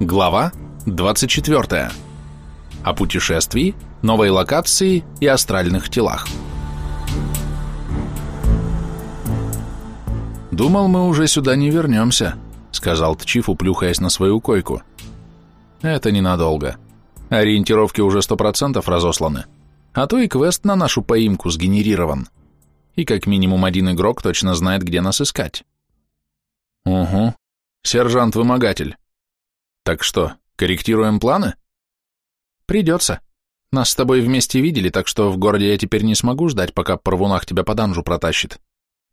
Глава 24. О путешествии, новой локации и астральных телах. «Думал, мы уже сюда не вернемся», — сказал Тчиф, уплюхаясь на свою койку. «Это ненадолго. Ориентировки уже сто процентов разосланы, а то и квест на нашу поимку сгенерирован. И как минимум один игрок точно знает, где нас искать». «Угу. Сержант-вымогатель. Так что, корректируем планы? Придется. Нас с тобой вместе видели, так что в городе я теперь не смогу ждать, пока Парвунах тебя по данжу протащит.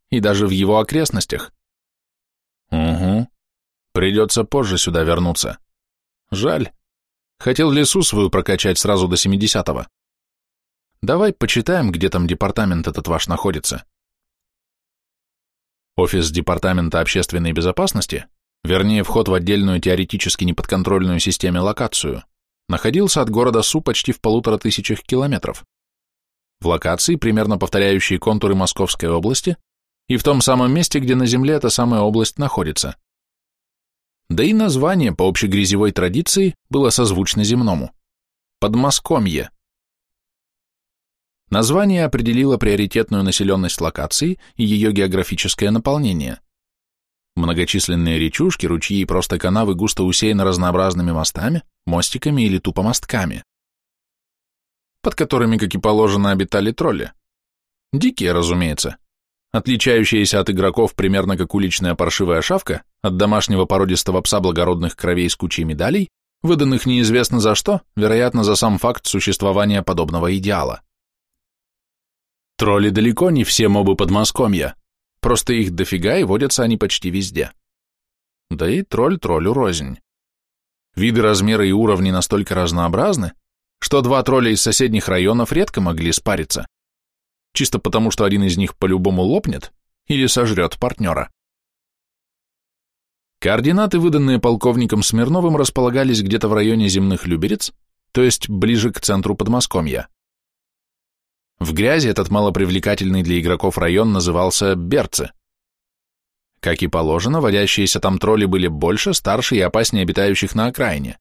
И даже в его окрестностях. Угу. Придется позже сюда вернуться. Жаль. Хотел лесу свою прокачать сразу до 70-го. Давай почитаем, где там департамент этот ваш находится. Офис Департамента общественной безопасности вернее вход в отдельную теоретически неподконтрольную системе локацию, находился от города Су почти в полутора тысячах километров. В локации, примерно повторяющей контуры Московской области, и в том самом месте, где на Земле эта самая область находится. Да и название, по общегрязевой традиции, было созвучно земному – Подмоскомье. Название определило приоритетную населенность локации и ее географическое наполнение – Многочисленные речушки, ручьи и просто канавы густо усеяны разнообразными мостами, мостиками или тупо мостками, под которыми, как и положено, обитали тролли. Дикие, разумеется, отличающиеся от игроков примерно как уличная паршивая шавка, от домашнего породистого пса благородных кровей с кучей медалей, выданных неизвестно за что, вероятно, за сам факт существования подобного идеала. Тролли далеко не все мобы Подмосковья, Просто их дофига, и водятся они почти везде. Да и тролль троллю рознь. Виды, размеры и уровни настолько разнообразны, что два тролля из соседних районов редко могли спариться. Чисто потому, что один из них по-любому лопнет или сожрет партнера. Координаты, выданные полковником Смирновым, располагались где-то в районе земных Люберец, то есть ближе к центру Подмосковья. В грязи этот малопривлекательный для игроков район назывался Берцы. Как и положено, водящиеся там тролли были больше, старше и опаснее обитающих на окраине.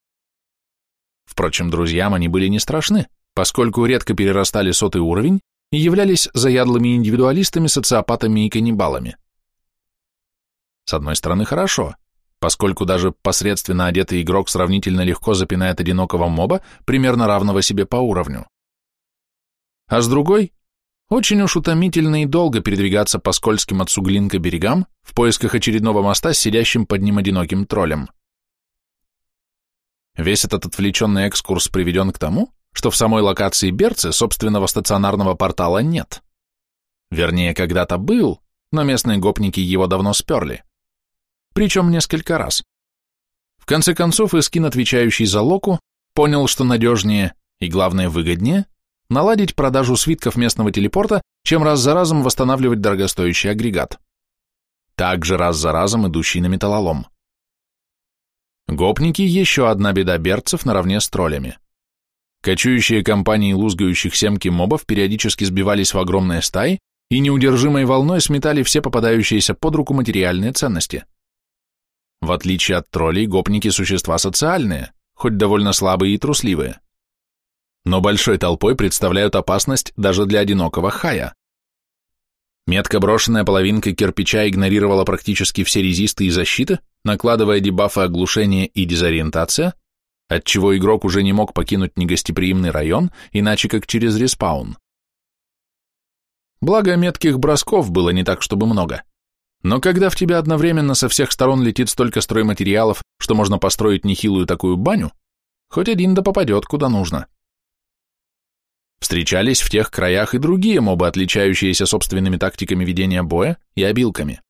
Впрочем, друзьям они были не страшны, поскольку редко перерастали сотый уровень и являлись заядлыми индивидуалистами, социопатами и каннибалами. С одной стороны, хорошо, поскольку даже посредственно одетый игрок сравнительно легко запинает одинокого моба, примерно равного себе по уровню а с другой – очень уж утомительно и долго передвигаться по скользким от суглинка берегам в поисках очередного моста с сидящим под ним одиноким троллем. Весь этот отвлеченный экскурс приведен к тому, что в самой локации Берцы собственного стационарного портала нет. Вернее, когда-то был, но местные гопники его давно сперли. Причем несколько раз. В конце концов, Искин, отвечающий за Локу, понял, что надежнее и, главное, выгоднее наладить продажу свитков местного телепорта, чем раз за разом восстанавливать дорогостоящий агрегат. Также раз за разом идущий на металлолом. Гопники – еще одна беда берцев наравне с троллями. Кочующие компании лузгающих семки мобов периодически сбивались в огромные стаи и неудержимой волной сметали все попадающиеся под руку материальные ценности. В отличие от троллей, гопники – существа социальные, хоть довольно слабые и трусливые но большой толпой представляют опасность даже для одинокого хая. Метко брошенная половинка кирпича игнорировала практически все резисты и защиты, накладывая дебафы оглушения и дезориентация, отчего игрок уже не мог покинуть негостеприимный район, иначе как через респаун. Благо, метких бросков было не так, чтобы много. Но когда в тебя одновременно со всех сторон летит столько стройматериалов, что можно построить нехилую такую баню, хоть один да попадет куда нужно. Встречались в тех краях и другие мобы, отличающиеся собственными тактиками ведения боя и обилками.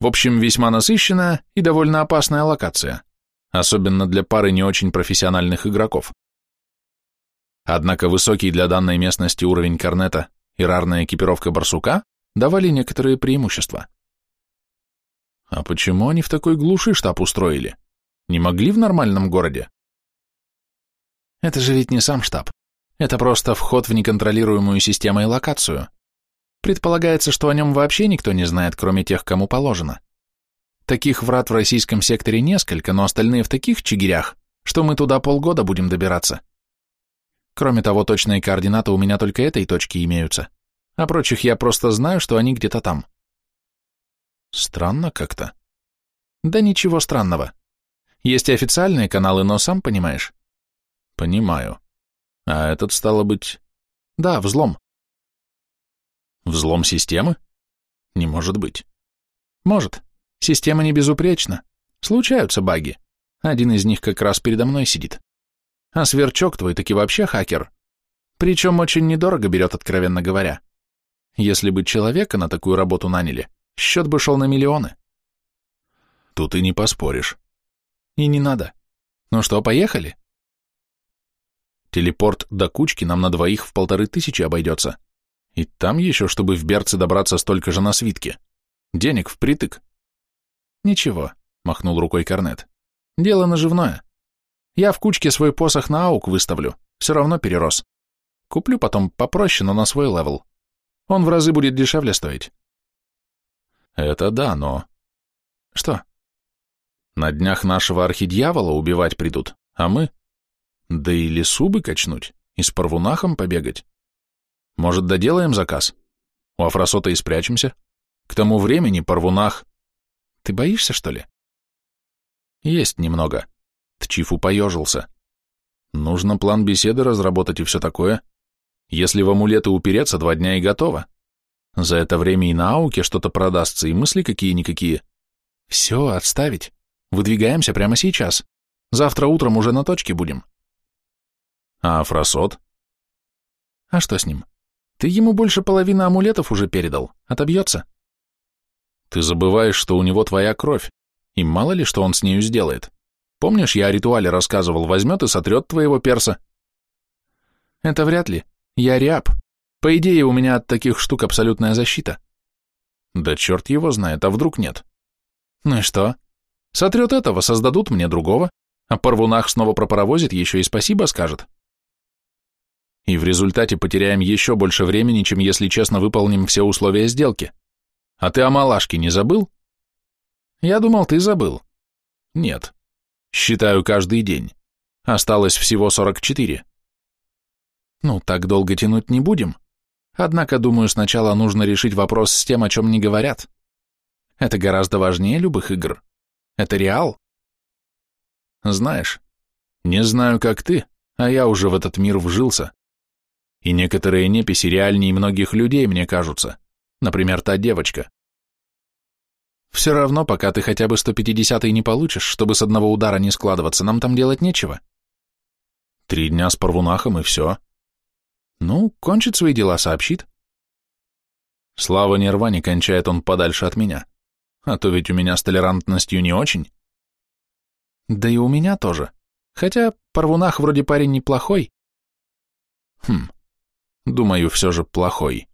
В общем, весьма насыщенная и довольно опасная локация, особенно для пары не очень профессиональных игроков. Однако высокий для данной местности уровень корнета и рарная экипировка барсука давали некоторые преимущества. А почему они в такой глуши штаб устроили? Не могли в нормальном городе? Это же ведь не сам штаб, это просто вход в неконтролируемую систему и локацию. Предполагается, что о нем вообще никто не знает, кроме тех, кому положено. Таких врат в российском секторе несколько, но остальные в таких чигирях, что мы туда полгода будем добираться. Кроме того, точные координаты у меня только этой точки имеются, а прочих я просто знаю, что они где-то там. Странно как-то. Да ничего странного. Есть и официальные каналы, но сам понимаешь. Понимаю. А этот, стало быть... Да, взлом. Взлом системы? Не может быть. Может. Система не безупречна. Случаются баги. Один из них как раз передо мной сидит. А сверчок твой таки вообще хакер. Причем очень недорого берет, откровенно говоря. Если бы человека на такую работу наняли, счет бы шел на миллионы. Тут и не поспоришь. И не надо. Ну что, поехали? Телепорт до кучки нам на двоих в полторы тысячи обойдется. И там еще, чтобы в Берце добраться столько же на свитке. Денег впритык. Ничего, махнул рукой Корнет. Дело наживное. Я в кучке свой посох на аук выставлю, все равно перерос. Куплю потом попроще, но на свой level. Он в разы будет дешевле стоить. Это да, но... Что? На днях нашего архидьявола убивать придут, а мы? Да и лесу бы качнуть, и с парвунахом побегать. Может, доделаем заказ? У Афросота и спрячемся? К тому времени парвунах... Ты боишься, что ли? Есть немного. Тчифу поежился. Нужно план беседы разработать и все такое. Если в амулеты упереться, два дня и готово. За это время и на ауке что-то продастся, и мысли какие-никакие. Все, отставить. Выдвигаемся прямо сейчас. Завтра утром уже на точке будем. А Афросот? А что с ним? Ты ему больше половины амулетов уже передал. Отобьется. Ты забываешь, что у него твоя кровь, и мало ли, что он с нею сделает. Помнишь, я о ритуале рассказывал, возьмет и сотрет твоего перса? Это вряд ли. Я ряб. По идее, у меня от таких штук абсолютная защита. Да черт его знает, а вдруг нет? Ну и что? Сотрет этого, создадут мне другого, а Парвунах снова пропаровозит, еще и спасибо скажет. И в результате потеряем еще больше времени, чем если честно выполним все условия сделки. А ты о малашке не забыл? Я думал, ты забыл. Нет. Считаю каждый день. Осталось всего 44. Ну, так долго тянуть не будем. Однако, думаю, сначала нужно решить вопрос с тем, о чем не говорят. Это гораздо важнее любых игр. Это реал. Знаешь, не знаю, как ты, а я уже в этот мир вжился. И некоторые неписи реальнее многих людей, мне кажутся. Например, та девочка. Все равно, пока ты хотя бы 150-й не получишь, чтобы с одного удара не складываться, нам там делать нечего. Три дня с Парвунахом и все. Ну, кончит свои дела, сообщит. Слава Нирване кончает он подальше от меня. А то ведь у меня с толерантностью не очень. Да и у меня тоже. Хотя Парвунах вроде парень неплохой. Хм, думаю, все же плохой.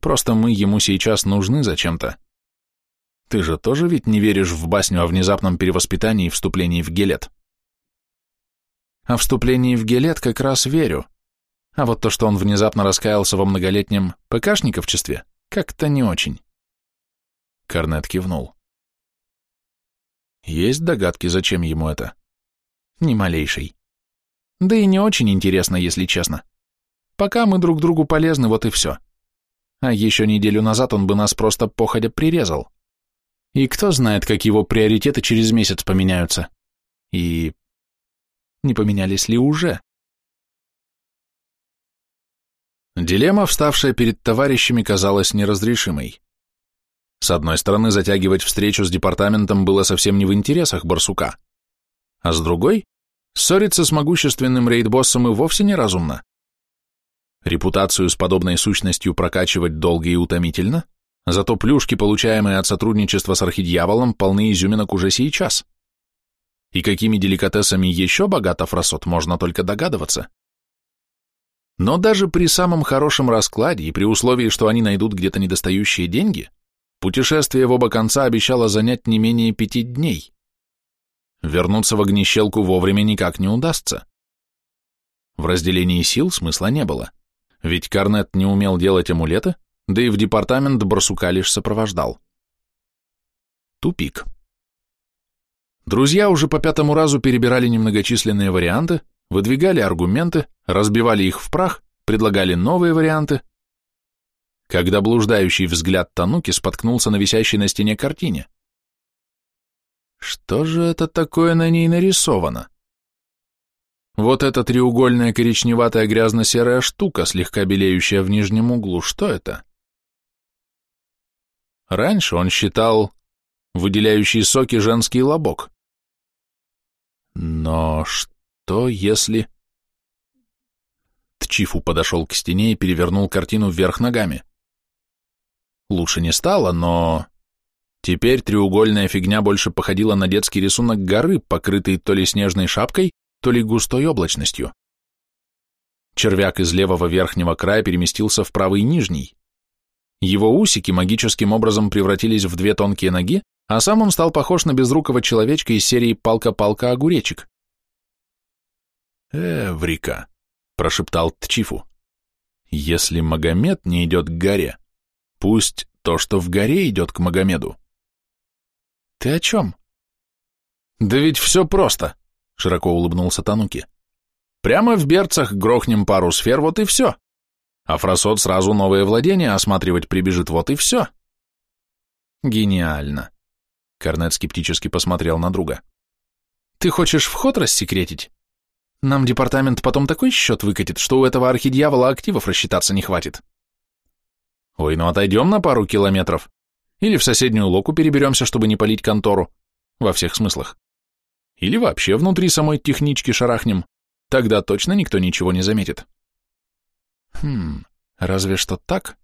Просто мы ему сейчас нужны зачем-то. Ты же тоже ведь не веришь в басню о внезапном перевоспитании и вступлении в Гелет? О вступлении в Гелет как раз верю. А вот то, что он внезапно раскаялся во многолетнем ПКшниковчестве, как-то не очень. Корнет кивнул. Есть догадки, зачем ему это? Ни малейшей. Да и не очень интересно, если честно. Пока мы друг другу полезны, вот и все. А еще неделю назад он бы нас просто походя прирезал. И кто знает, как его приоритеты через месяц поменяются. И не поменялись ли уже? Дилемма, вставшая перед товарищами, казалась неразрешимой. С одной стороны, затягивать встречу с департаментом было совсем не в интересах барсука, а с другой, ссориться с могущественным рейд-боссом и вовсе неразумно. Репутацию с подобной сущностью прокачивать долго и утомительно, Зато плюшки, получаемые от сотрудничества с архидьяволом, полны изюминок уже сейчас. И какими деликатесами еще богат Афросот, можно только догадываться. Но даже при самом хорошем раскладе и при условии, что они найдут где-то недостающие деньги, путешествие в оба конца обещало занять не менее пяти дней. Вернуться в огнещелку вовремя никак не удастся. В разделении сил смысла не было, ведь Карнет не умел делать амулеты, да и в департамент барсука лишь сопровождал. Тупик. Друзья уже по пятому разу перебирали немногочисленные варианты, выдвигали аргументы, разбивали их в прах, предлагали новые варианты. Когда блуждающий взгляд Тануки споткнулся на висящей на стене картине. Что же это такое на ней нарисовано? Вот эта треугольная коричневатая грязно-серая штука, слегка белеющая в нижнем углу, что это? Раньше он считал выделяющий соки женский лобок. Но что если... Тчифу подошел к стене и перевернул картину вверх ногами. Лучше не стало, но... Теперь треугольная фигня больше походила на детский рисунок горы, покрытый то ли снежной шапкой, то ли густой облачностью. Червяк из левого верхнего края переместился в правый нижний. Его усики магическим образом превратились в две тонкие ноги, а сам он стал похож на безрукого человечка из серии «Палка-палка-огуречек». «Эврика», — прошептал Тчифу, — «если Магомед не идет к горе, пусть то, что в горе, идет к Магомеду». «Ты о чем?» «Да ведь все просто», — широко улыбнулся Тануки. «Прямо в берцах грохнем пару сфер, вот и все. А Фросот сразу новое владение осматривать прибежит, вот и все». «Гениально», Корнет скептически посмотрел на друга. «Ты хочешь вход рассекретить? Нам департамент потом такой счет выкатит, что у этого архидьявола активов рассчитаться не хватит». «Ой, ну отойдем на пару километров. Или в соседнюю локу переберемся, чтобы не палить контору. Во всех смыслах. Или вообще внутри самой технички шарахнем. Тогда точно никто ничего не заметит». «Хм, разве что так?»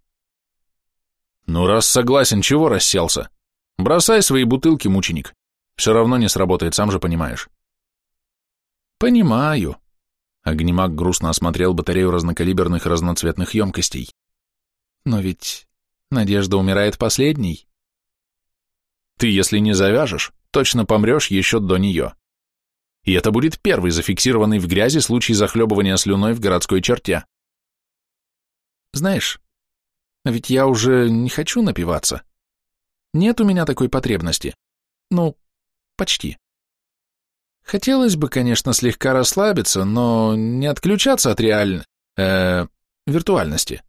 «Ну, раз согласен, чего расселся?» Бросай свои бутылки, мученик. Все равно не сработает, сам же понимаешь. Понимаю. Огнемак грустно осмотрел батарею разнокалиберных разноцветных емкостей. Но ведь надежда умирает последней. Ты, если не завяжешь, точно помрешь еще до нее. И это будет первый зафиксированный в грязи случай захлебывания слюной в городской черте. Знаешь, ведь я уже не хочу напиваться. Нет у меня такой потребности. Ну, почти. Хотелось бы, конечно, слегка расслабиться, но не отключаться от реаль... э виртуальности.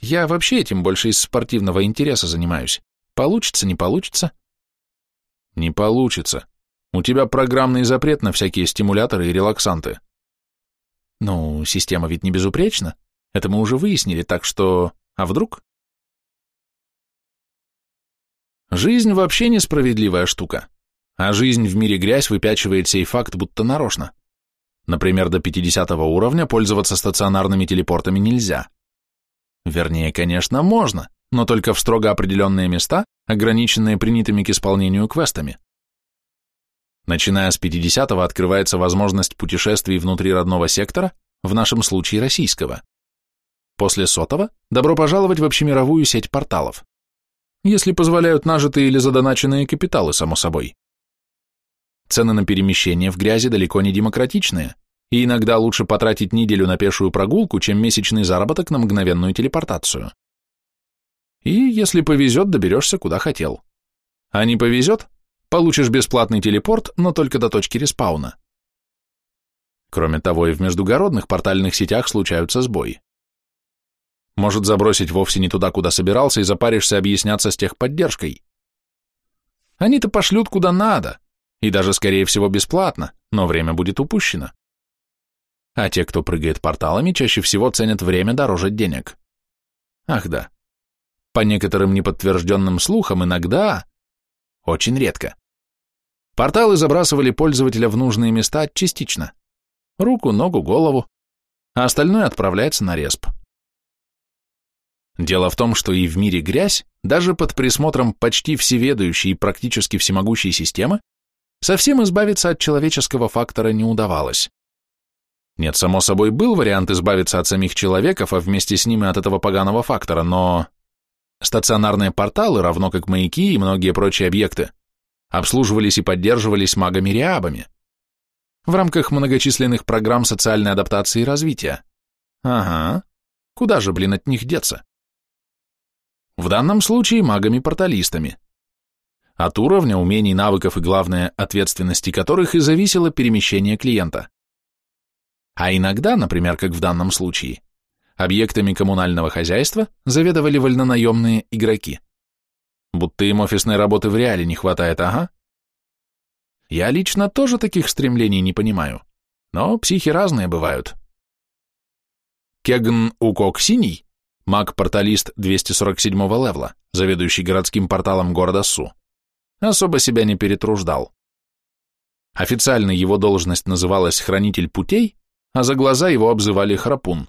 Я вообще этим больше из спортивного интереса занимаюсь. Получится, не получится? Не получится. У тебя программный запрет на всякие стимуляторы и релаксанты. Ну, система ведь не безупречна. Это мы уже выяснили, так что... А вдруг? Жизнь вообще несправедливая штука, а жизнь в мире грязь выпячивает сей факт будто нарочно. Например, до 50 уровня пользоваться стационарными телепортами нельзя. Вернее, конечно, можно, но только в строго определенные места, ограниченные принятыми к исполнению квестами. Начиная с 50 открывается возможность путешествий внутри родного сектора, в нашем случае российского. После сотого – добро пожаловать в общемировую сеть порталов если позволяют нажитые или задоначенные капиталы, само собой. Цены на перемещение в грязи далеко не демократичные, и иногда лучше потратить неделю на пешую прогулку, чем месячный заработок на мгновенную телепортацию. И, если повезет, доберешься куда хотел. А не повезет, получишь бесплатный телепорт, но только до точки респауна. Кроме того, и в междугородных портальных сетях случаются сбои. Может забросить вовсе не туда, куда собирался, и запаришься объясняться с техподдержкой. Они-то пошлют куда надо, и даже, скорее всего, бесплатно, но время будет упущено. А те, кто прыгает порталами, чаще всего ценят время дороже денег. Ах да. По некоторым неподтвержденным слухам, иногда, очень редко, порталы забрасывали пользователя в нужные места частично. Руку, ногу, голову, а остальное отправляется на респ. Дело в том, что и в мире грязь, даже под присмотром почти всеведающей и практически всемогущей системы, совсем избавиться от человеческого фактора не удавалось. Нет, само собой, был вариант избавиться от самих человеков, а вместе с ними от этого поганого фактора, но стационарные порталы, равно как маяки и многие прочие объекты, обслуживались и поддерживались магами-реабами в рамках многочисленных программ социальной адаптации и развития. Ага, куда же, блин, от них деться? В данном случае магами-порталистами. от уровня, умений, навыков и, главное, ответственности которых и зависело перемещение клиента. А иногда, например, как в данном случае, объектами коммунального хозяйства заведовали вольнонаемные игроки. Будто им офисной работы в реале не хватает, ага. Я лично тоже таких стремлений не понимаю, но психи разные бывают. Кегн Укок Синий, маг-порталист 247-го левла, заведующий городским порталом города Су, особо себя не перетруждал. Официально его должность называлась «хранитель путей», а за глаза его обзывали «храпун».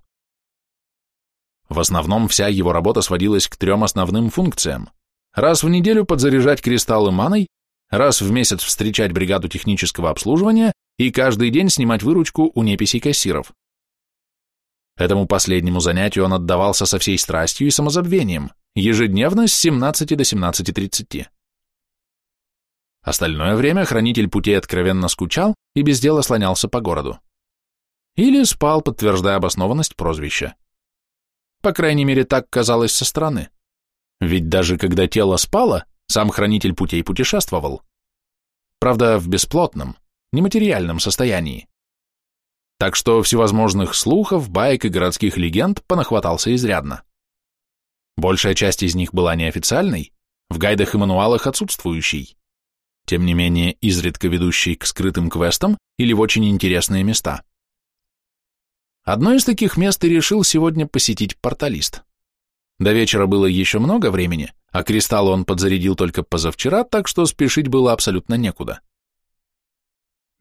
В основном вся его работа сводилась к трем основным функциям. Раз в неделю подзаряжать кристаллы маной, раз в месяц встречать бригаду технического обслуживания и каждый день снимать выручку у неписей кассиров. Этому последнему занятию он отдавался со всей страстью и самозабвением, ежедневно с 17 до 17.30. Остальное время хранитель путей откровенно скучал и без дела слонялся по городу. Или спал, подтверждая обоснованность прозвища. По крайней мере, так казалось со стороны. Ведь даже когда тело спало, сам хранитель путей путешествовал. Правда, в бесплотном, нематериальном состоянии. Так что всевозможных слухов, баек и городских легенд понахватался изрядно. Большая часть из них была неофициальной, в гайдах и мануалах отсутствующей, тем не менее изредка ведущей к скрытым квестам или в очень интересные места. Одно из таких мест и решил сегодня посетить порталист. До вечера было еще много времени, а кристалл он подзарядил только позавчера, так что спешить было абсолютно некуда.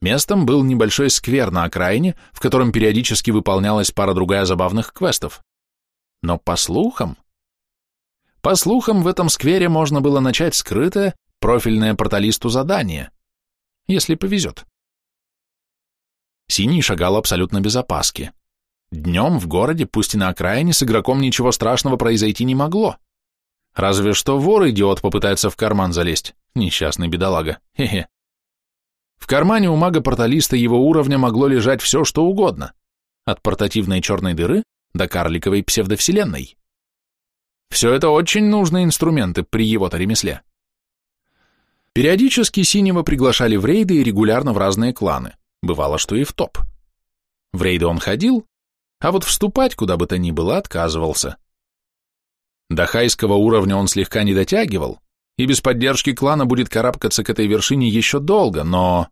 Местом был небольшой сквер на окраине, в котором периодически выполнялась пара-другая забавных квестов. Но по слухам... По слухам, в этом сквере можно было начать скрытое, профильное порталисту задание, если повезет. Синий шагал абсолютно без опаски. Днем в городе, пусть и на окраине, с игроком ничего страшного произойти не могло. Разве что вор-идиот попытается в карман залезть. Несчастный бедолага. Хе-хе. В кармане у мага-порталиста его уровня могло лежать все, что угодно. От портативной черной дыры до карликовой псевдовселенной. Все это очень нужные инструменты при его-то ремесле. Периодически Синего приглашали в рейды и регулярно в разные кланы. Бывало, что и в топ. В рейды он ходил, а вот вступать куда бы то ни было отказывался. До хайского уровня он слегка не дотягивал, и без поддержки клана будет карабкаться к этой вершине еще долго, но...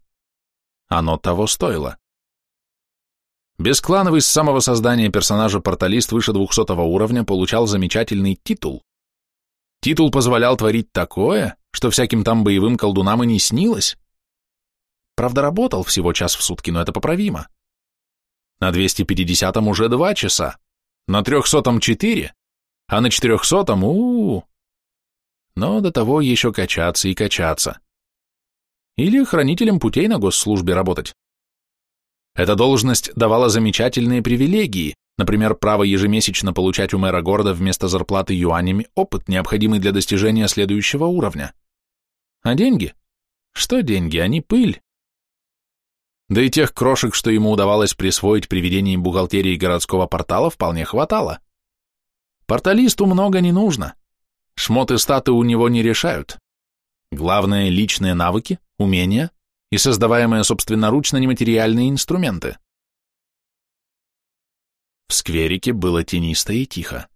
Оно того стоило. Бесклановый с самого создания персонажа порталист выше 200 уровня получал замечательный титул. Титул позволял творить такое, что всяким там боевым колдунам и не снилось. Правда, работал всего час в сутки, но это поправимо. На 250-м уже два часа, на 300-м четыре, а на 400-м у, -у, у Но до того еще качаться и качаться. Или хранителем путей на госслужбе работать. Эта должность давала замечательные привилегии, например, право ежемесячно получать у мэра города вместо зарплаты юанями опыт, необходимый для достижения следующего уровня. А деньги? Что деньги? Они пыль. Да и тех крошек, что ему удавалось присвоить при ведении бухгалтерии городского портала, вполне хватало. Порталисту много не нужно. Шмоты статы у него не решают. Главное – личные навыки, умения и создаваемые собственноручно нематериальные инструменты. В скверике было тенисто и тихо.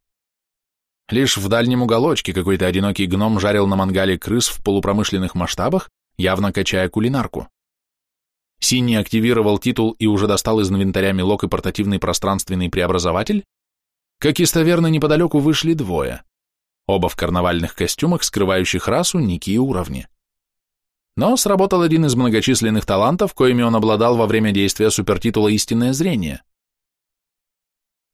Лишь в дальнем уголочке какой-то одинокий гном жарил на мангале крыс в полупромышленных масштабах, явно качая кулинарку. Синий активировал титул и уже достал из инвентаря мелок и портативный пространственный преобразователь, как из таверны неподалеку вышли двое, оба в карнавальных костюмах, скрывающих расу, ники и уровни. Но сработал один из многочисленных талантов, коими он обладал во время действия супертитула «Истинное зрение».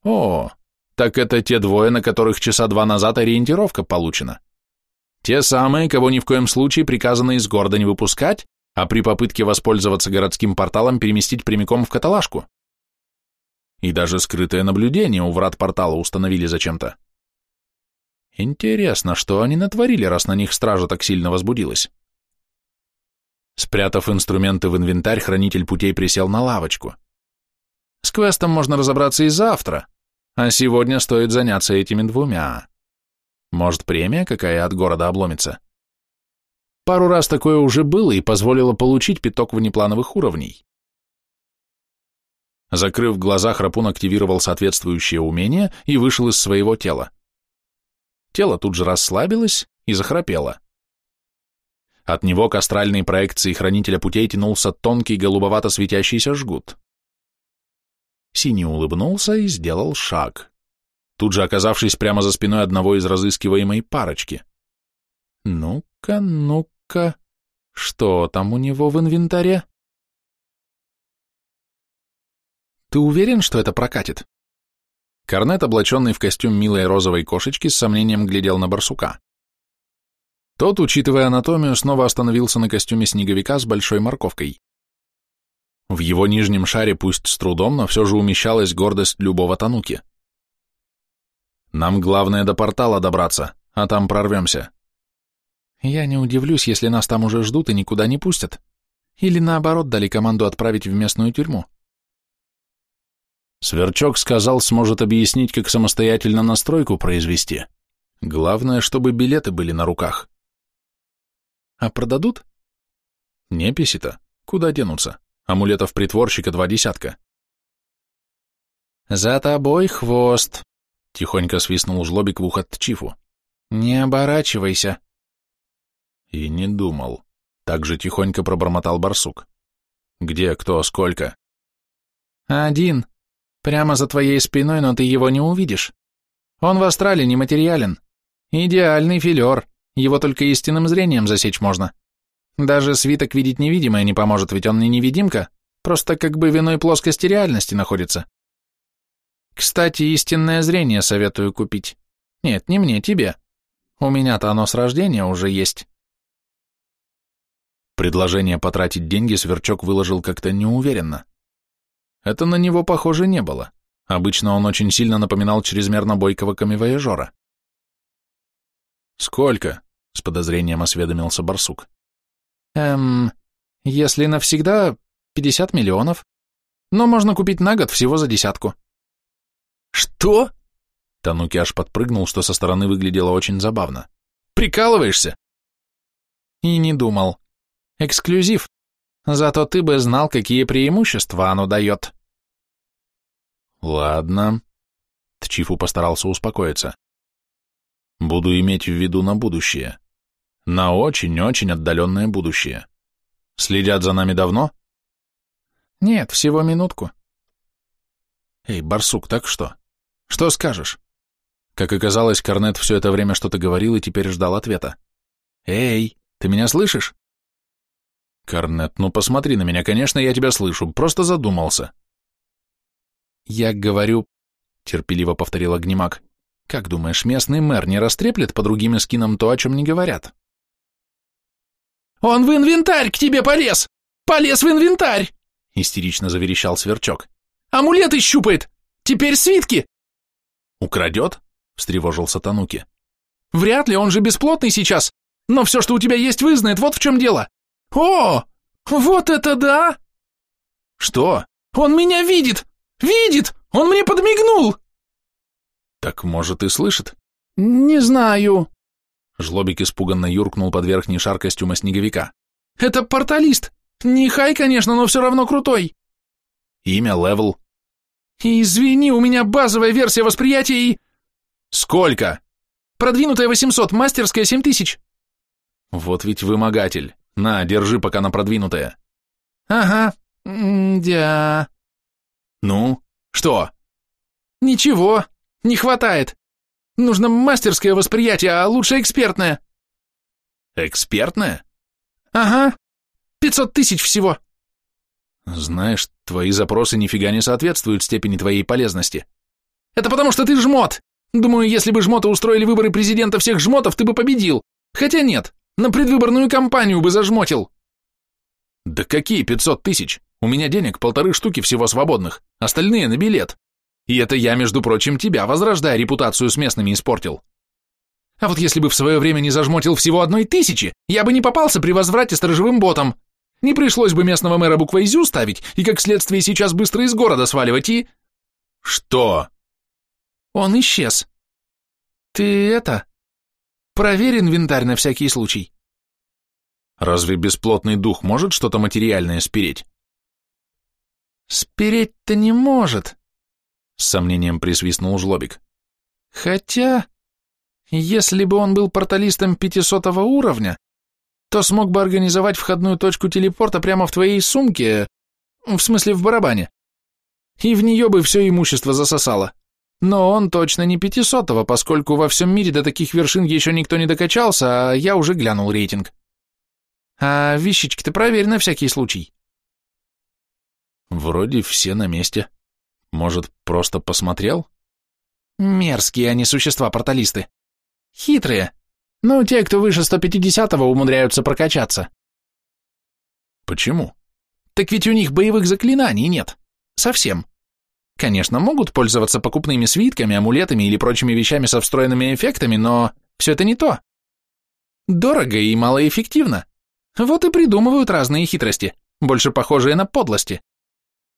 О, так это те двое, на которых часа два назад ориентировка получена. Те самые, кого ни в коем случае приказано из города не выпускать, а при попытке воспользоваться городским порталом переместить прямиком в каталажку. И даже скрытое наблюдение у врат портала установили зачем-то. Интересно, что они натворили, раз на них стража так сильно возбудилась. Спрятав инструменты в инвентарь, хранитель путей присел на лавочку. С квестом можно разобраться и завтра, а сегодня стоит заняться этими двумя. Может, премия какая от города обломится? Пару раз такое уже было и позволило получить пяток внеплановых уровней. Закрыв глаза, Храпун активировал соответствующее умение и вышел из своего тела. Тело тут же расслабилось и захрапело. От него к астральной проекции Хранителя Путей тянулся тонкий голубовато светящийся жгут. Синий улыбнулся и сделал шаг, тут же оказавшись прямо за спиной одного из разыскиваемой парочки. Ну-ка, ну-ка, что там у него в инвентаре? Ты уверен, что это прокатит? Корнет, облаченный в костюм милой розовой кошечки, с сомнением глядел на барсука. Тот, учитывая анатомию, снова остановился на костюме снеговика с большой морковкой. В его нижнем шаре, пусть с трудом, но все же умещалась гордость любого тануки. Нам главное до портала добраться, а там прорвемся. Я не удивлюсь, если нас там уже ждут и никуда не пустят. Или наоборот дали команду отправить в местную тюрьму. Сверчок сказал, сможет объяснить, как самостоятельно настройку произвести. Главное, чтобы билеты были на руках. А продадут? Неписи-то. Куда денутся? Амулетов притворщика два десятка. «За тобой хвост», — тихонько свистнул жлобик в ухо Тчифу. «Не оборачивайся». И не думал. Так же тихонько пробормотал барсук. «Где, кто, сколько?» «Один. Прямо за твоей спиной, но ты его не увидишь. Он в астрале нематериален. Идеальный филер. Его только истинным зрением засечь можно. Даже свиток видеть невидимое не поможет, ведь он не невидимка, просто как бы в иной плоскости реальности находится. Кстати, истинное зрение советую купить. Нет, не мне, тебе. У меня-то оно с рождения уже есть. Предложение потратить деньги Сверчок выложил как-то неуверенно. Это на него, похоже, не было. Обычно он очень сильно напоминал чрезмерно бойкого камевояжера. «Сколько?» с подозрением осведомился барсук. Эм, если навсегда, пятьдесят миллионов. Но можно купить на год всего за десятку. Что? Тануки аж подпрыгнул, что со стороны выглядело очень забавно. Прикалываешься? И не думал. Эксклюзив. Зато ты бы знал, какие преимущества оно дает. Ладно. Тчифу постарался успокоиться. Буду иметь в виду на будущее. На очень-очень отдаленное будущее. Следят за нами давно? Нет, всего минутку. Эй, барсук, так что? Что скажешь? Как оказалось, Корнет все это время что-то говорил и теперь ждал ответа. Эй, ты меня слышишь? Корнет, ну посмотри на меня, конечно, я тебя слышу, просто задумался. Я говорю, терпеливо повторил Огнемак, как думаешь, местный мэр не растреплет по другим скинам то, о чем не говорят? «Он в инвентарь к тебе полез! Полез в инвентарь!» истерично заверещал Сверчок. «Амулеты щупает! Теперь свитки!» «Украдет?» — встревожился Тануки. «Вряд ли, он же бесплотный сейчас, но все, что у тебя есть, вызнает, вот в чем дело. О, вот это да!» «Что?» «Он меня видит! Видит! Он мне подмигнул!» «Так, может, и слышит?» «Не знаю», Жлобик испуганно юркнул под верхний шар костюма снеговика. «Это порталист! Не хай, конечно, но все равно крутой!» «Имя, level?» «Извини, у меня базовая версия восприятия и...» «Сколько?» «Продвинутая 800, мастерская 7000». «Вот ведь вымогатель. На, держи пока на продвинутая». «Ага, дя...» «Ну, что?» «Ничего, не хватает. Нужно мастерское восприятие, а лучше экспертное. Экспертное? Ага. Пятьсот тысяч всего. Знаешь, твои запросы нифига не соответствуют степени твоей полезности. Это потому, что ты жмот. Думаю, если бы жмоты устроили выборы президента всех жмотов, ты бы победил. Хотя нет, на предвыборную кампанию бы зажмотил. Да какие пятьсот тысяч? У меня денег полторы штуки всего свободных, остальные на билет. И это я, между прочим, тебя, возрождая репутацию с местными, испортил. А вот если бы в свое время не зажмотил всего одной тысячи, я бы не попался при возврате сторожевым ботом. Не пришлось бы местного мэра буквой «зю» ставить, и как следствие сейчас быстро из города сваливать и... Что? Он исчез. Ты это... Проверь инвентарь на всякий случай. Разве бесплотный дух может что-то материальное спереть? Спереть-то не может, с сомнением присвистнул жлобик. Хотя, если бы он был порталистом пятисотого уровня, то смог бы организовать входную точку телепорта прямо в твоей сумке, в смысле в барабане, и в нее бы все имущество засосало. Но он точно не пятисотого, поскольку во всем мире до таких вершин еще никто не докачался, а я уже глянул рейтинг. А вещички-то проверь на всякий случай. Вроде все на месте. Может, просто посмотрел? Мерзкие они существа-порталисты. Хитрые. Ну, те, кто выше 150-го, умудряются прокачаться. Почему? Так ведь у них боевых заклинаний нет. Совсем. Конечно, могут пользоваться покупными свитками, амулетами или прочими вещами со встроенными эффектами, но все это не то. Дорого и малоэффективно. Вот и придумывают разные хитрости, больше похожие на подлости.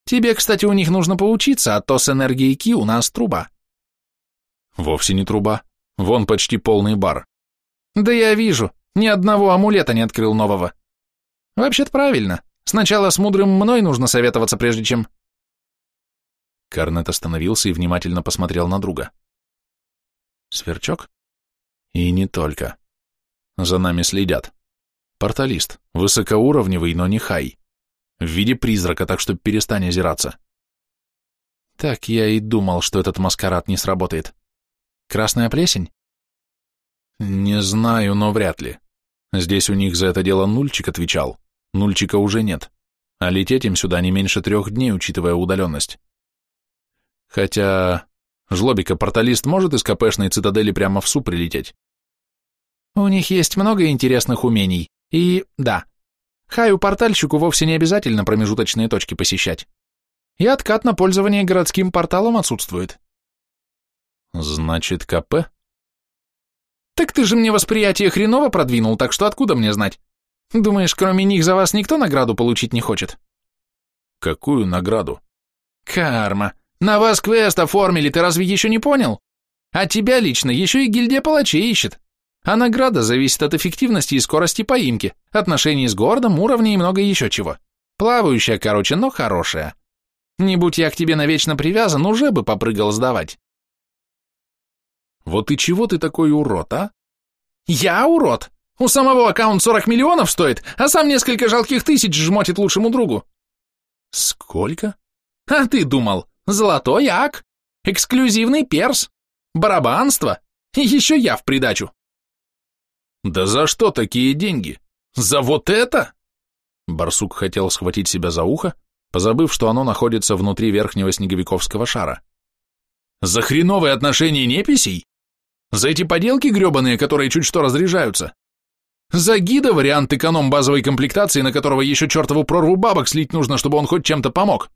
Тебе, кстати, у них нужно поучиться, а то с энергией Ки у нас труба. Вовсе не труба. Вон почти полный бар. Да я вижу, ни одного амулета не открыл нового. Вообще-то правильно. Сначала с мудрым мной нужно советоваться, прежде чем... Карнет остановился и внимательно посмотрел на друга. Сверчок? И не только. За нами следят. Порталист, высокоуровневый, но не хай. В виде призрака, так что перестань озираться. Так я и думал, что этот маскарад не сработает. Красная плесень? Не знаю, но вряд ли. Здесь у них за это дело нульчик отвечал. Нульчика уже нет. А лететь им сюда не меньше трех дней, учитывая удаленность. Хотя... Жлобика, порталист может из КПшной цитадели прямо в Су прилететь? У них есть много интересных умений. И, да, Хаю-портальщику вовсе не обязательно промежуточные точки посещать. И откат на пользование городским порталом отсутствует. Значит, КП? Так ты же мне восприятие хреново продвинул, так что откуда мне знать? Думаешь, кроме них за вас никто награду получить не хочет? Какую награду? Карма. На вас квест оформили, ты разве еще не понял? А тебя лично еще и гильдия палачей ищет. А награда зависит от эффективности и скорости поимки, отношений с городом, уровня и много еще чего. Плавающая, короче, но хорошая. Не будь я к тебе навечно привязан, уже бы попрыгал сдавать. Вот и чего ты такой урод, а? Я урод? У самого аккаунт 40 миллионов стоит, а сам несколько жалких тысяч жмотит лучшему другу. Сколько? А ты думал, золотой ак, эксклюзивный перс, барабанство, и еще я в придачу. Да за что такие деньги? За вот это? Барсук хотел схватить себя за ухо, позабыв, что оно находится внутри верхнего снеговиковского шара. За хреновые отношения неписей? За эти поделки гребаные, которые чуть что разряжаются? За гида вариант эконом базовой комплектации, на которого еще чертову прорву бабок слить нужно, чтобы он хоть чем-то помог?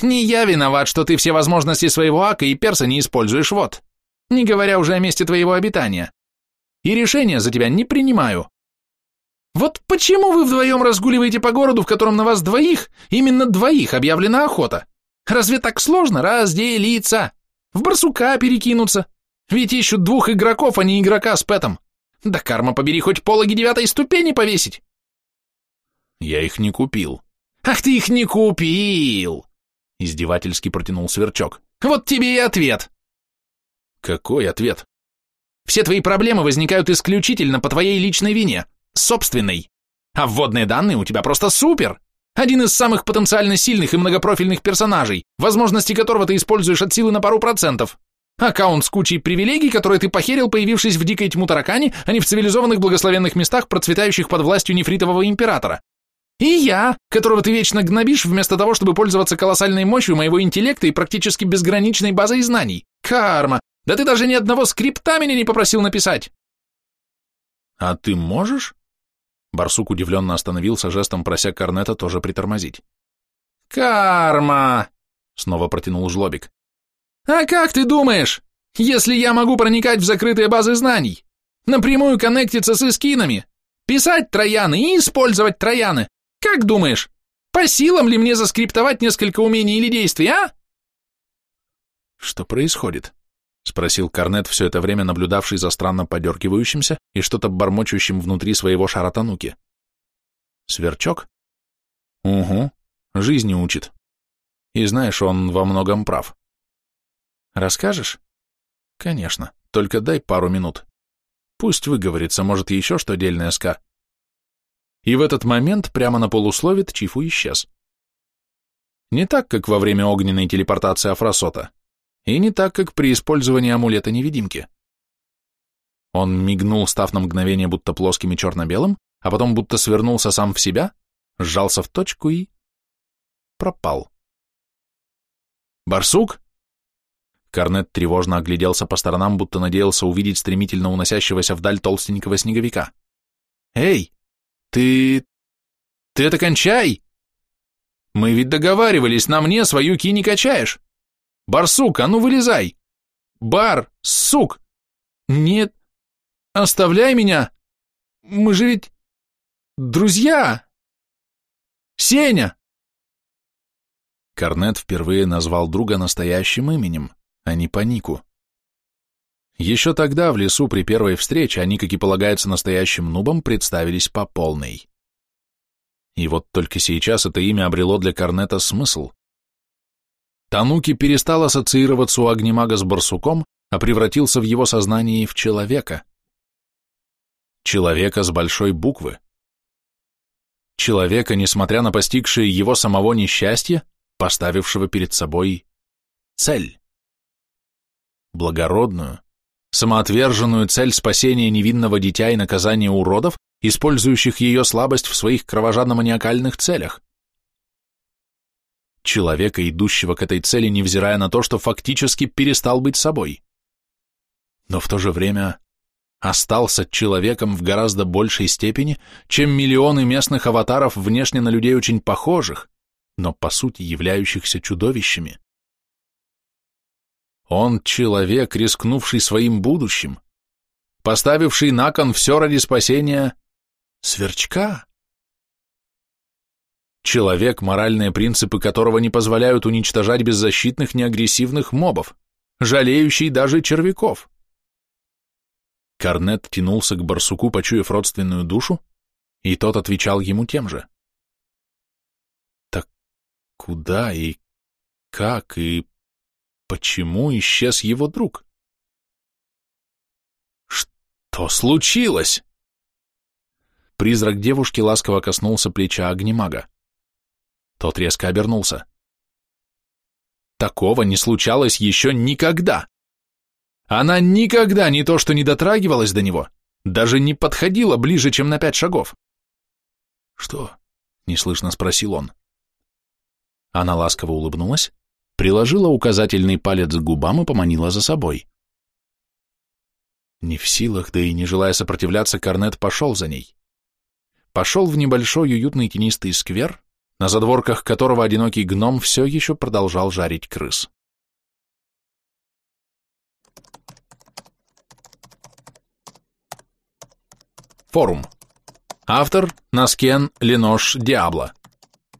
Не я виноват, что ты все возможности своего ака и перса не используешь, вот. Не говоря уже о месте твоего обитания и решения за тебя не принимаю. Вот почему вы вдвоем разгуливаете по городу, в котором на вас двоих, именно двоих, объявлена охота? Разве так сложно разделиться? В барсука перекинуться? Ведь ищут двух игроков, а не игрока с пэтом. Да карма побери, хоть пологи девятой ступени повесить. Я их не купил. Ах ты их не купил! Издевательски протянул Сверчок. Вот тебе и ответ. Какой ответ? Все твои проблемы возникают исключительно по твоей личной вине, собственной. А вводные данные у тебя просто супер. Один из самых потенциально сильных и многопрофильных персонажей, возможности которого ты используешь от силы на пару процентов. Аккаунт с кучей привилегий, которые ты похерил, появившись в дикой тьму таракани, а не в цивилизованных благословенных местах, процветающих под властью нефритового императора. И я, которого ты вечно гнобишь, вместо того, чтобы пользоваться колоссальной мощью моего интеллекта и практически безграничной базой знаний. Карма, да ты даже ни одного скрипта меня не попросил написать. А ты можешь? Барсук удивленно остановился, жестом прося Корнета тоже притормозить. «Карма!» — снова протянул жлобик. «А как ты думаешь, если я могу проникать в закрытые базы знаний, напрямую коннектиться с эскинами, писать трояны и использовать трояны, как думаешь, по силам ли мне заскриптовать несколько умений или действий, а?» «Что происходит?» — спросил Корнет, все это время наблюдавший за странно подергивающимся и что-то бормочущим внутри своего шара Тануки. Сверчок? Угу, жизни учит. И знаешь, он во многом прав. Расскажешь? Конечно, только дай пару минут. Пусть выговорится, может, еще что дельное ска. И в этот момент прямо на полуслове Чифу исчез. Не так, как во время огненной телепортации Афросота, и не так, как при использовании амулета-невидимки. Он мигнул, став на мгновение будто плоским и черно-белым, а потом будто свернулся сам в себя, сжался в точку и... пропал. «Барсук?» Корнет тревожно огляделся по сторонам, будто надеялся увидеть стремительно уносящегося вдаль толстенького снеговика. «Эй, ты... ты это кончай! Мы ведь договаривались, на мне свою ки не качаешь! Барсук, а ну вылезай! Бар, сук! Нет, оставляй меня! Мы же ведь... друзья! Сеня!» Корнет впервые назвал друга настоящим именем, а не по нику. Еще тогда в лесу при первой встрече они, как и полагается настоящим нубам, представились по полной. И вот только сейчас это имя обрело для Корнета смысл. Тануки перестал ассоциироваться у огнемага с барсуком, а превратился в его сознании в человека. Человека с большой буквы. Человека, несмотря на постигшее его самого несчастье, поставившего перед собой цель. Благородную, самоотверженную цель спасения невинного дитя и наказания уродов, использующих ее слабость в своих кровожадно-маниакальных целях. Человека, идущего к этой цели, невзирая на то, что фактически перестал быть собой. Но в то же время остался человеком в гораздо большей степени, чем миллионы местных аватаров внешне на людей очень похожих, но по сути являющихся чудовищами. Он человек, рискнувший своим будущим, поставивший на кон все ради спасения сверчка. Человек, моральные принципы которого не позволяют уничтожать беззащитных неагрессивных мобов, жалеющий даже червяков. Корнет тянулся к барсуку, почуяв родственную душу, и тот отвечал ему тем же. Куда и как и почему исчез его друг? Что случилось? Призрак девушки ласково коснулся плеча огнемага. Тот резко обернулся. Такого не случалось еще никогда. Она никогда не то что не дотрагивалась до него, даже не подходила ближе, чем на пять шагов. «Что?» — неслышно спросил он. Она ласково улыбнулась, приложила указательный палец к губам и поманила за собой. Не в силах, да и не желая сопротивляться, Корнет пошел за ней. Пошел в небольшой уютный тенистый сквер, на задворках которого одинокий гном все еще продолжал жарить крыс. Форум. Автор Наскен Ленош Диабло.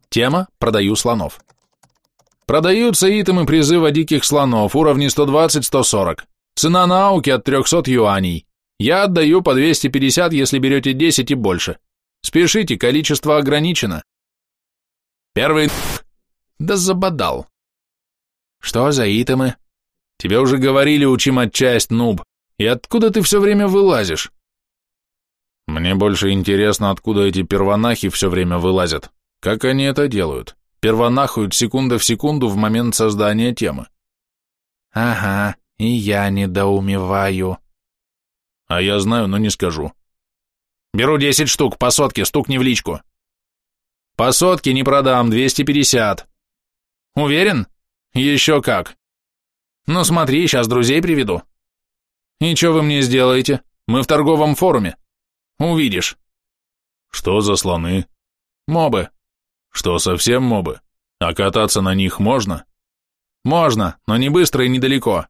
Тема «Продаю слонов». Продаются итемы призыва диких слонов, уровни 120-140. Цена науки от 300 юаней. Я отдаю по 250, если берете 10 и больше. Спешите, количество ограничено. Первый... Да забодал. Что за итемы? Тебе уже говорили, учим отчасть, нуб. И откуда ты все время вылазишь? Мне больше интересно, откуда эти первонахи все время вылазят. Как они это делают? Первонахуют секунда в секунду в момент создания темы. Ага, и я недоумеваю. А я знаю, но не скажу. Беру десять штук, по сотке, стукни в личку. По сотке не продам, двести пятьдесят. Уверен? Еще как. Ну смотри, сейчас друзей приведу. И что вы мне сделаете? Мы в торговом форуме. Увидишь. Что за слоны? Мобы. Что, совсем мобы? А кататься на них можно? Можно, но не быстро и недалеко.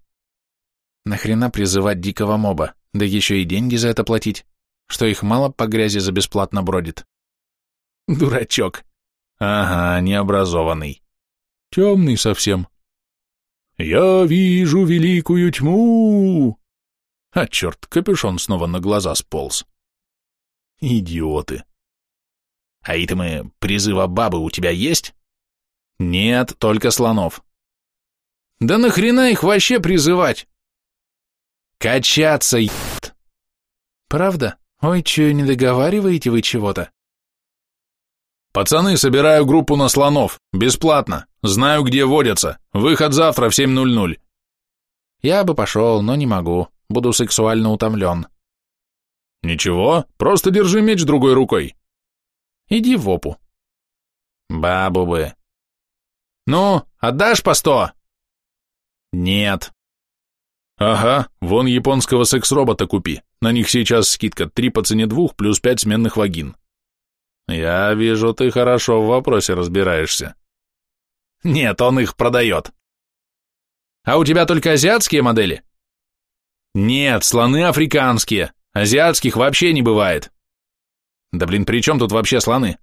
Нахрена призывать дикого моба, да еще и деньги за это платить, что их мало по грязи за бесплатно бродит. Дурачок. Ага, необразованный. Темный совсем. Я вижу великую тьму. А черт, капюшон снова на глаза сполз. Идиоты. Аитемы призыва бабы у тебя есть? Нет, только слонов. Да нахрена их вообще призывать? Качаться, ебт. Правда? Ой, чё, не договариваете вы чего-то? Пацаны, собираю группу на слонов. Бесплатно. Знаю, где водятся. Выход завтра в 7.00. Я бы пошел, но не могу. Буду сексуально утомлен. Ничего, просто держи меч другой рукой. Иди в опу. Бабу бы. Ну, отдашь по сто? Нет. Ага, вон японского секс-робота купи. На них сейчас скидка три по цене двух плюс пять сменных вагин. Я вижу, ты хорошо в вопросе разбираешься. Нет, он их продает. А у тебя только азиатские модели? Нет, слоны африканские. Азиатских вообще не бывает. Да блин, при чем тут вообще слоны?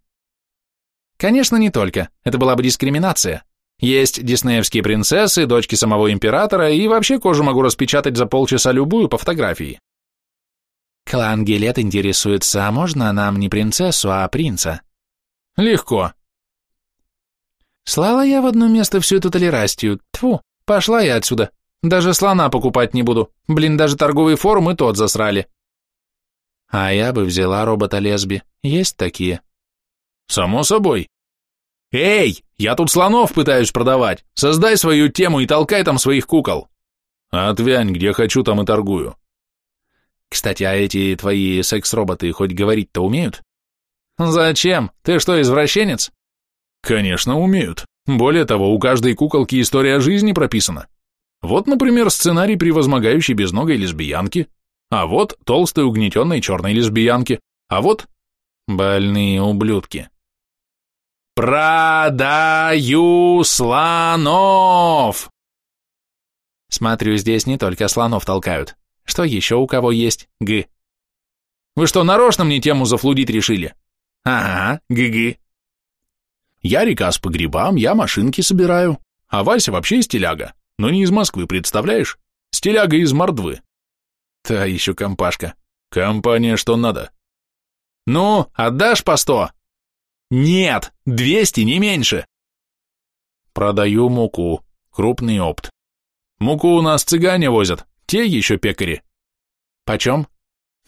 Конечно, не только. Это была бы дискриминация. Есть диснеевские принцессы, дочки самого императора, и вообще кожу могу распечатать за полчаса любую по фотографии. Клан Гелет интересуется, а можно нам не принцессу, а принца? Легко. Слала я в одно место всю эту толерастию. Тьфу, пошла я отсюда. Даже слона покупать не буду. Блин, даже торговый форум и тот засрали. А я бы взяла робота лесби. Есть такие? Само собой. Эй, я тут слонов пытаюсь продавать. Создай свою тему и толкай там своих кукол. Отвянь, где хочу, там и торгую. Кстати, а эти твои секс-роботы хоть говорить-то умеют? Зачем? Ты что, извращенец? Конечно, умеют. Более того, у каждой куколки история жизни прописана. Вот, например, сценарий превозмогающей безногой лесбиянки, а вот толстой угнетенной черной лесбиянки, а вот больные ублюдки. «Продаю слонов!» Смотрю, здесь не только слонов толкают. Что еще у кого есть? Г. Вы что, нарочно мне тему зафлудить решили? Ага, г-г. Я рекас по грибам, я машинки собираю. А Вася вообще стиляга. Но не из Москвы, представляешь? Стиляга из Мордвы. Та еще компашка. Компания что надо. Ну, отдашь по сто? Нет, двести, не меньше. Продаю муку. Крупный опт. Муку у нас цыгане возят, те еще пекари. Почем?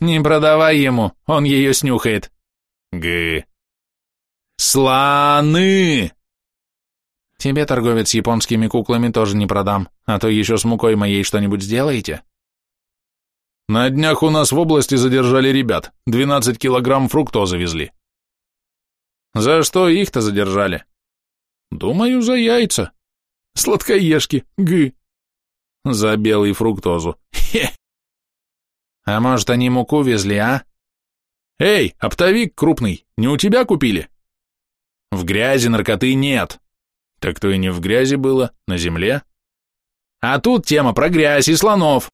Не продавай ему, он ее снюхает. Г. Слоны! Тебе, торговец японскими куклами, тоже не продам, а то еще с мукой моей что-нибудь сделаете. На днях у нас в области задержали ребят, 12 килограмм фруктозы везли. За что их-то задержали? Думаю, за яйца. Сладкоежки, гы. За белый фруктозу. Хе. А может, они муку везли, а? Эй, оптовик крупный, не у тебя купили? В грязи наркоты нет. Так то и не в грязи было, на земле. А тут тема про грязь и слонов.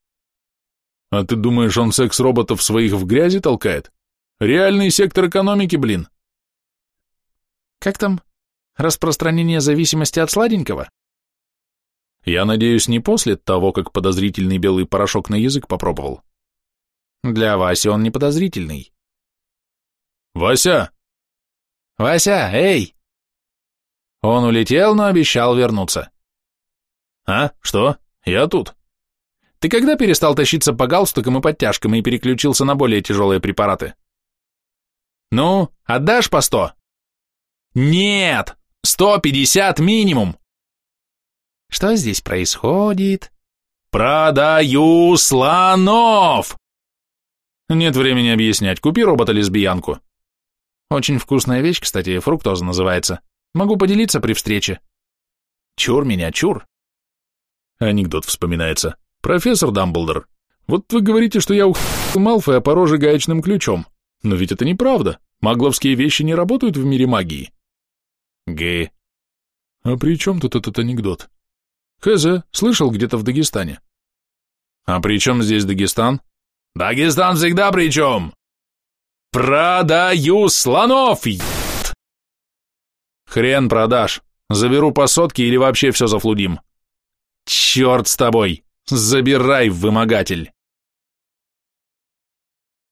А ты думаешь, он секс-роботов своих в грязи толкает? Реальный сектор экономики, блин. Как там? Распространение зависимости от сладенького? Я надеюсь, не после того, как подозрительный белый порошок на язык попробовал. Для Васи он не подозрительный. Вася! Вася, эй! Он улетел, но обещал вернуться. А, что? Я тут. Ты когда перестал тащиться по галстукам и подтяжкам и переключился на более тяжелые препараты? Ну, отдашь по сто? Нет, сто пятьдесят минимум. Что здесь происходит? Продаю слонов! Нет времени объяснять, купи робота-лесбиянку. Очень вкусная вещь, кстати, фруктоза называется. Могу поделиться при встрече. Чур меня, чур. Анекдот вспоминается. Профессор Дамблдор, вот вы говорите, что я у Малфоя по роже гаечным ключом. Но ведь это неправда. Магловские вещи не работают в мире магии. Г. А при чем тут этот анекдот? Хз, слышал где-то в Дагестане. А при чем здесь Дагестан? Дагестан всегда при чем? Продаю слонов, ебт! Хрен продашь. Заберу по сотке или вообще все зафлудим. Черт с тобой! Забирай, вымогатель!